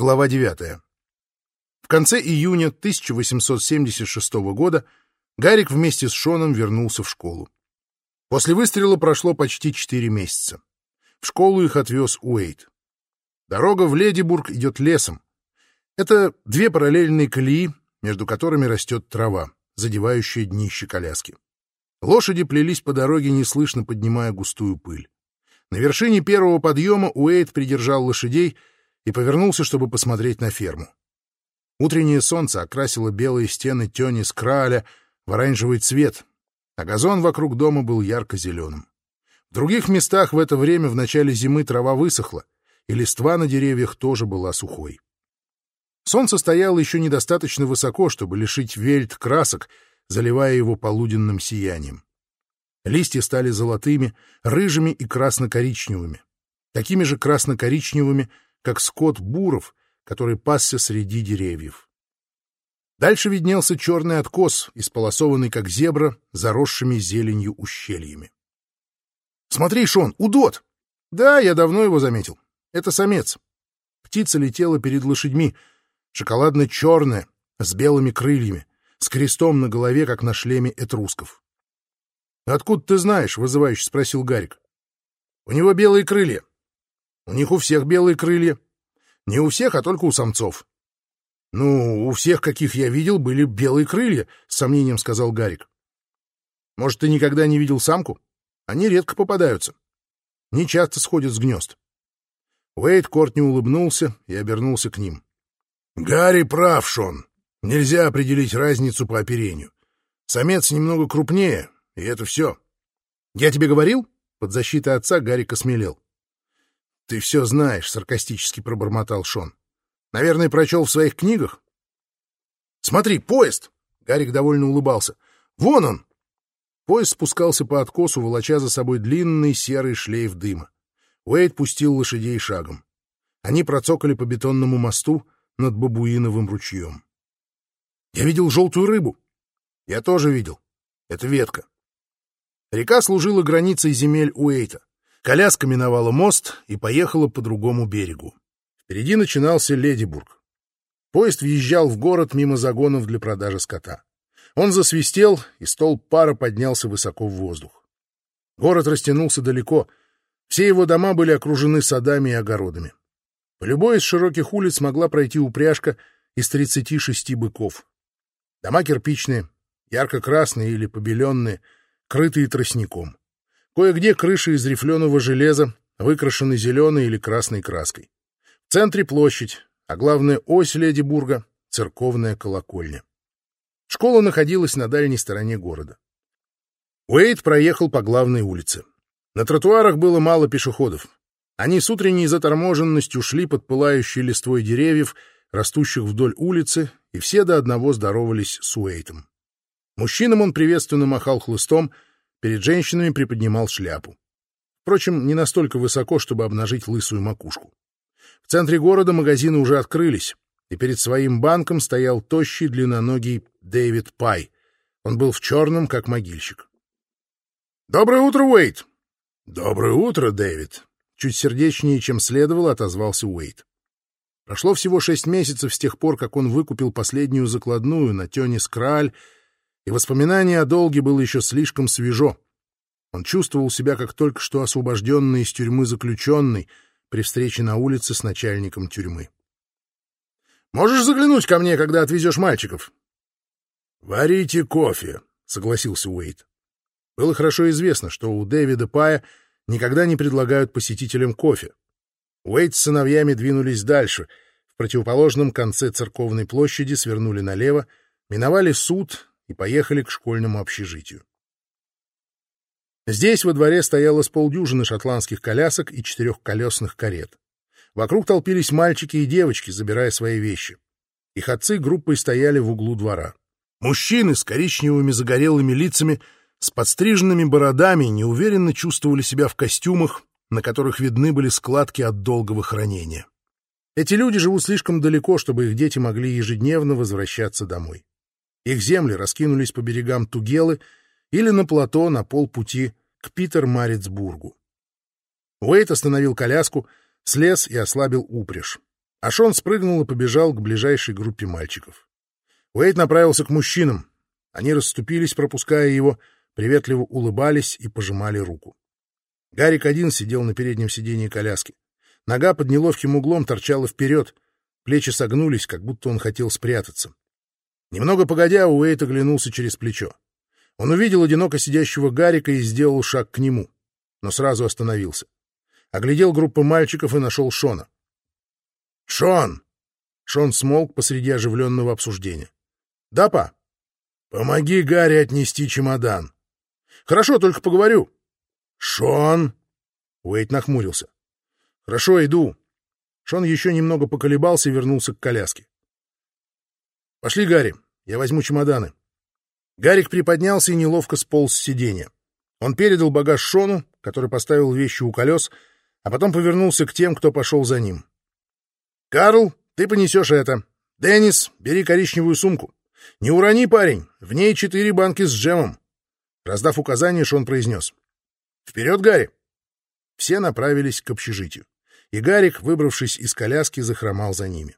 Глава 9. В конце июня 1876 года Гарик вместе с Шоном вернулся в школу. После выстрела прошло почти четыре месяца. В школу их отвез Уэйт. Дорога в Ледибург идет лесом. Это две параллельные колеи, между которыми растет трава, задевающая днище коляски. Лошади плелись по дороге, неслышно поднимая густую пыль. На вершине первого подъема Уэйт придержал лошадей — и повернулся, чтобы посмотреть на ферму. Утреннее солнце окрасило белые стены тени с краля в оранжевый цвет, а газон вокруг дома был ярко-зеленым. В других местах в это время в начале зимы трава высохла, и листва на деревьях тоже была сухой. Солнце стояло еще недостаточно высоко, чтобы лишить вельт красок, заливая его полуденным сиянием. Листья стали золотыми, рыжими и красно-коричневыми, такими же красно-коричневыми, как скот буров, который пасся среди деревьев. Дальше виднелся черный откос, исполосованный как зебра, заросшими зеленью ущельями. «Смотри, Шон, удот!» «Да, я давно его заметил. Это самец. Птица летела перед лошадьми, шоколадно-черная, с белыми крыльями, с крестом на голове, как на шлеме этрусков. «Откуда ты знаешь?» — вызывающе спросил Гарик. «У него белые крылья. У них у всех белые крылья. Не у всех, а только у самцов. — Ну, у всех, каких я видел, были белые крылья, — с сомнением сказал Гарик. — Может, ты никогда не видел самку? Они редко попадаются. Не часто сходят с гнезд. Уэйд Кортни улыбнулся и обернулся к ним. — Гарри прав, Шон. Нельзя определить разницу по оперению. Самец немного крупнее, и это все. — Я тебе говорил? Под защитой отца Гарик осмелел. «Ты все знаешь», — саркастически пробормотал Шон. «Наверное, прочел в своих книгах?» «Смотри, поезд!» — Гарик довольно улыбался. «Вон он!» Поезд спускался по откосу, волоча за собой длинный серый шлейф дыма. Уэйд пустил лошадей шагом. Они процокали по бетонному мосту над бабуиновым ручьем. «Я видел желтую рыбу». «Я тоже видел. Это ветка». Река служила границей земель Уэйта. Коляска миновала мост и поехала по другому берегу. Впереди начинался Ледибург. Поезд въезжал в город мимо загонов для продажи скота. Он засвистел, и столб пара поднялся высоко в воздух. Город растянулся далеко. Все его дома были окружены садами и огородами. По любой из широких улиц могла пройти упряжка из 36 быков. Дома кирпичные, ярко-красные или побеленные, крытые тростником. Кое-где крыши из рифленого железа, выкрашены зеленой или красной краской. В центре площадь, а главная ось Ледибурга — церковная колокольня. Школа находилась на дальней стороне города. Уэйд проехал по главной улице. На тротуарах было мало пешеходов. Они с утренней заторможенностью шли под пылающей листвой деревьев, растущих вдоль улицы, и все до одного здоровались с Уэйтом. Мужчинам он приветственно махал хлыстом — Перед женщинами приподнимал шляпу. Впрочем, не настолько высоко, чтобы обнажить лысую макушку. В центре города магазины уже открылись, и перед своим банком стоял тощий длинноногий Дэвид Пай. Он был в черном, как могильщик. «Доброе утро, Уэйт!» «Доброе утро, Дэвид!» Чуть сердечнее, чем следовало, отозвался Уэйт. Прошло всего шесть месяцев с тех пор, как он выкупил последнюю закладную на Тёне Скраль и воспоминание о долге было еще слишком свежо. Он чувствовал себя как только что освобожденный из тюрьмы заключенный при встрече на улице с начальником тюрьмы. «Можешь заглянуть ко мне, когда отвезешь мальчиков?» «Варите кофе», — согласился Уэйт. Было хорошо известно, что у Дэвида Пая никогда не предлагают посетителям кофе. Уэйт с сыновьями двинулись дальше. В противоположном конце церковной площади свернули налево, миновали суд и поехали к школьному общежитию. Здесь во дворе стояло с полдюжины шотландских колясок и четырехколесных карет. Вокруг толпились мальчики и девочки, забирая свои вещи. Их отцы группой стояли в углу двора. Мужчины с коричневыми загорелыми лицами, с подстриженными бородами неуверенно чувствовали себя в костюмах, на которых видны были складки от долгого хранения. Эти люди живут слишком далеко, чтобы их дети могли ежедневно возвращаться домой. Их земли раскинулись по берегам Тугелы или на плато на полпути к Питер-Марицбургу. Уэйт остановил коляску, слез и ослабил упряжь. А Шон спрыгнул и побежал к ближайшей группе мальчиков. Уэйд направился к мужчинам. Они расступились, пропуская его, приветливо улыбались и пожимали руку. Гарик один сидел на переднем сидении коляски. Нога под неловким углом торчала вперед, плечи согнулись, как будто он хотел спрятаться. Немного погодя, Уэйт оглянулся через плечо. Он увидел одиноко сидящего Гарика и сделал шаг к нему, но сразу остановился. Оглядел группу мальчиков и нашел Шона. «Шон!» Шон смолк посреди оживленного обсуждения. «Да, па?» «Помоги Гарри отнести чемодан». «Хорошо, только поговорю». «Шон!» Уэйт нахмурился. «Хорошо, иду». Шон еще немного поколебался и вернулся к коляске. «Пошли, Гарри, я возьму чемоданы». Гарик приподнялся и неловко сполз с сиденья. Он передал багаж Шону, который поставил вещи у колес, а потом повернулся к тем, кто пошел за ним. «Карл, ты понесешь это. Деннис, бери коричневую сумку. Не урони, парень, в ней четыре банки с джемом». Раздав указание, Шон произнес. «Вперед, Гарри!» Все направились к общежитию, и Гарик, выбравшись из коляски, захромал за ними.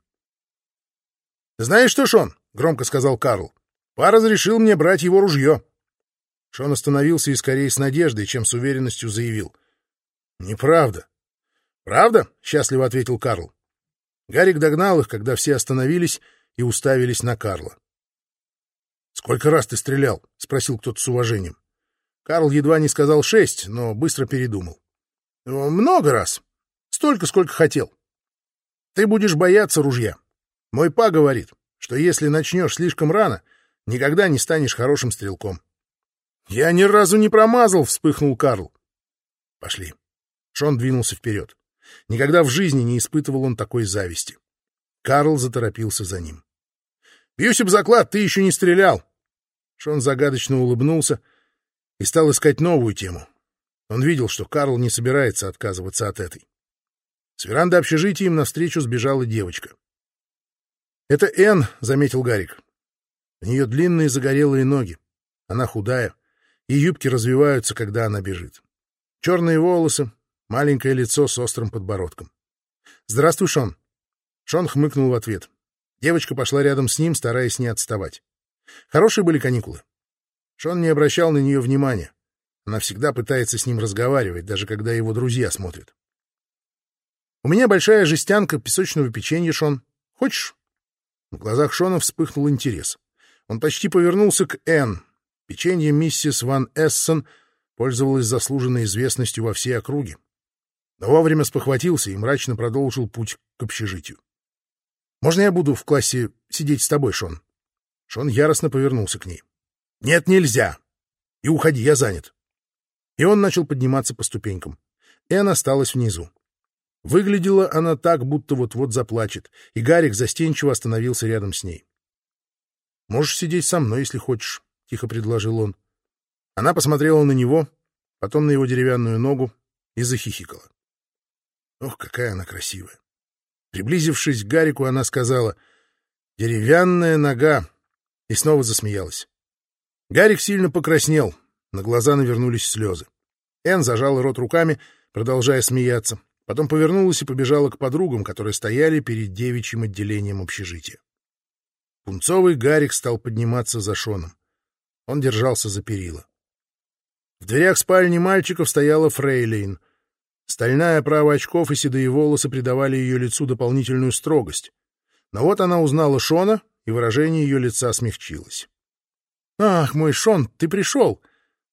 «Знаешь что, Шон?» — громко сказал Карл. «Па разрешил мне брать его ружье». Шон остановился и скорее с надеждой, чем с уверенностью заявил. «Неправда». «Правда?» — счастливо ответил Карл. Гарик догнал их, когда все остановились и уставились на Карла. «Сколько раз ты стрелял?» — спросил кто-то с уважением. Карл едва не сказал шесть, но быстро передумал. «Много раз. Столько, сколько хотел. Ты будешь бояться ружья. Мой па говорит, что если начнешь слишком рано, никогда не станешь хорошим стрелком». «Я ни разу не промазал!» — вспыхнул Карл. «Пошли». Шон двинулся вперед. Никогда в жизни не испытывал он такой зависти. Карл заторопился за ним. «Бьюсь об заклад, ты еще не стрелял!» Шон загадочно улыбнулся и стал искать новую тему. Он видел, что Карл не собирается отказываться от этой. С веранды общежития им навстречу сбежала девочка. «Это Энн», — заметил Гарик. У нее длинные загорелые ноги. Она худая, и юбки развиваются, когда она бежит. Черные волосы, Маленькое лицо с острым подбородком. «Здравствуй, Шон!» Шон хмыкнул в ответ. Девочка пошла рядом с ним, стараясь не отставать. Хорошие были каникулы. Шон не обращал на нее внимания. Она всегда пытается с ним разговаривать, даже когда его друзья смотрят. «У меня большая жестянка песочного печенья, Шон. Хочешь?» В глазах Шона вспыхнул интерес. Он почти повернулся к Энн. Печенье миссис Ван Эссон пользовалось заслуженной известностью во всей округе но вовремя спохватился и мрачно продолжил путь к общежитию. «Можно я буду в классе сидеть с тобой, Шон?» Шон яростно повернулся к ней. «Нет, нельзя! И уходи, я занят!» И он начал подниматься по ступенькам. Энн осталась внизу. Выглядела она так, будто вот-вот заплачет, и Гарик застенчиво остановился рядом с ней. «Можешь сидеть со мной, если хочешь», — тихо предложил он. Она посмотрела на него, потом на его деревянную ногу и захихикала. Ох, какая она красивая! Приблизившись к Гарику, она сказала «Деревянная нога!» и снова засмеялась. Гарик сильно покраснел, на глаза навернулись слезы. Эн зажала рот руками, продолжая смеяться, потом повернулась и побежала к подругам, которые стояли перед девичьим отделением общежития. Пунцовый Гарик стал подниматься за Шоном. Он держался за перила. В дверях спальни мальчиков стояла Фрейлейн — Стальная оправа очков и седые волосы придавали ее лицу дополнительную строгость. Но вот она узнала Шона, и выражение ее лица смягчилось. «Ах, мой Шон, ты пришел!»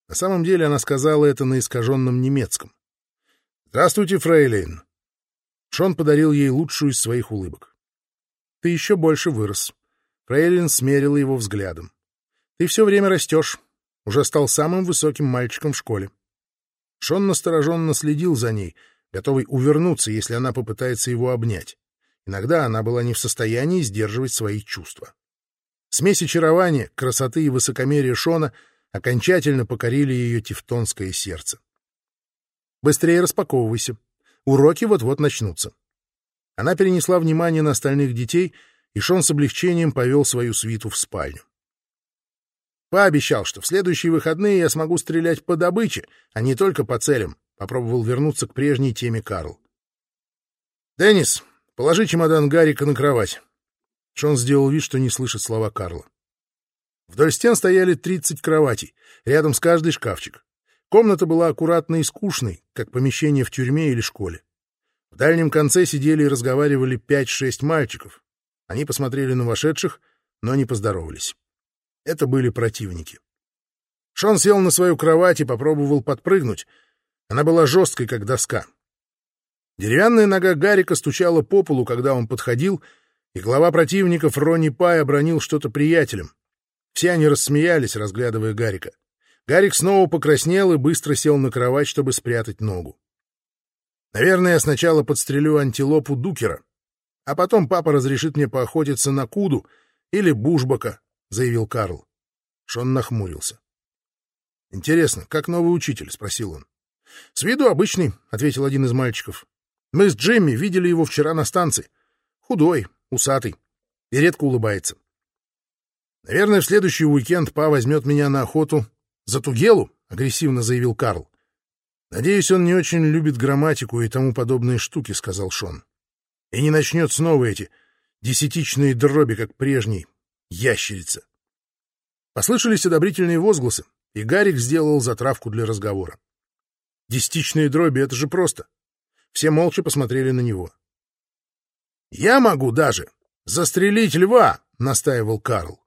На самом деле она сказала это на искаженном немецком. «Здравствуйте, фрейлин!» Шон подарил ей лучшую из своих улыбок. «Ты еще больше вырос». Фрейлин смерила его взглядом. «Ты все время растешь. Уже стал самым высоким мальчиком в школе. Шон настороженно следил за ней, готовый увернуться, если она попытается его обнять. Иногда она была не в состоянии сдерживать свои чувства. Смесь очарования, красоты и высокомерия Шона окончательно покорили ее тевтонское сердце. «Быстрее распаковывайся. Уроки вот-вот начнутся». Она перенесла внимание на остальных детей, и Шон с облегчением повел свою свиту в спальню. Пообещал, что в следующие выходные я смогу стрелять по добыче, а не только по целям. Попробовал вернуться к прежней теме Карл. «Деннис, Положи чемодан Гарика на кровать. Шон сделал вид, что не слышит слова Карла. Вдоль стен стояли 30 кроватей, рядом с каждой шкафчик. Комната была аккуратной и скучной, как помещение в тюрьме или школе. В дальнем конце сидели и разговаривали пять-шесть мальчиков. Они посмотрели на вошедших, но не поздоровались. Это были противники. Шон сел на свою кровать и попробовал подпрыгнуть. Она была жесткой, как доска. Деревянная нога Гарика стучала по полу, когда он подходил, и глава противников Ронни Пай обронил что-то приятелям. Все они рассмеялись, разглядывая Гарика. Гарик снова покраснел и быстро сел на кровать, чтобы спрятать ногу. Наверное, я сначала подстрелю антилопу Дукера, а потом папа разрешит мне поохотиться на Куду или Бушбака, — заявил Карл. Шон нахмурился. — Интересно, как новый учитель? — спросил он. — С виду обычный, — ответил один из мальчиков. — Мы с Джимми видели его вчера на станции. Худой, усатый и редко улыбается. — Наверное, в следующий уикенд па возьмет меня на охоту за Тугелу, — агрессивно заявил Карл. «Надеюсь, он не очень любит грамматику и тому подобные штуки», — сказал Шон. «И не начнет снова эти десятичные дроби, как прежний, ящерица». Послышались одобрительные возгласы, и Гарик сделал затравку для разговора. «Десятичные дроби — это же просто». Все молча посмотрели на него. «Я могу даже застрелить льва», — настаивал Карл.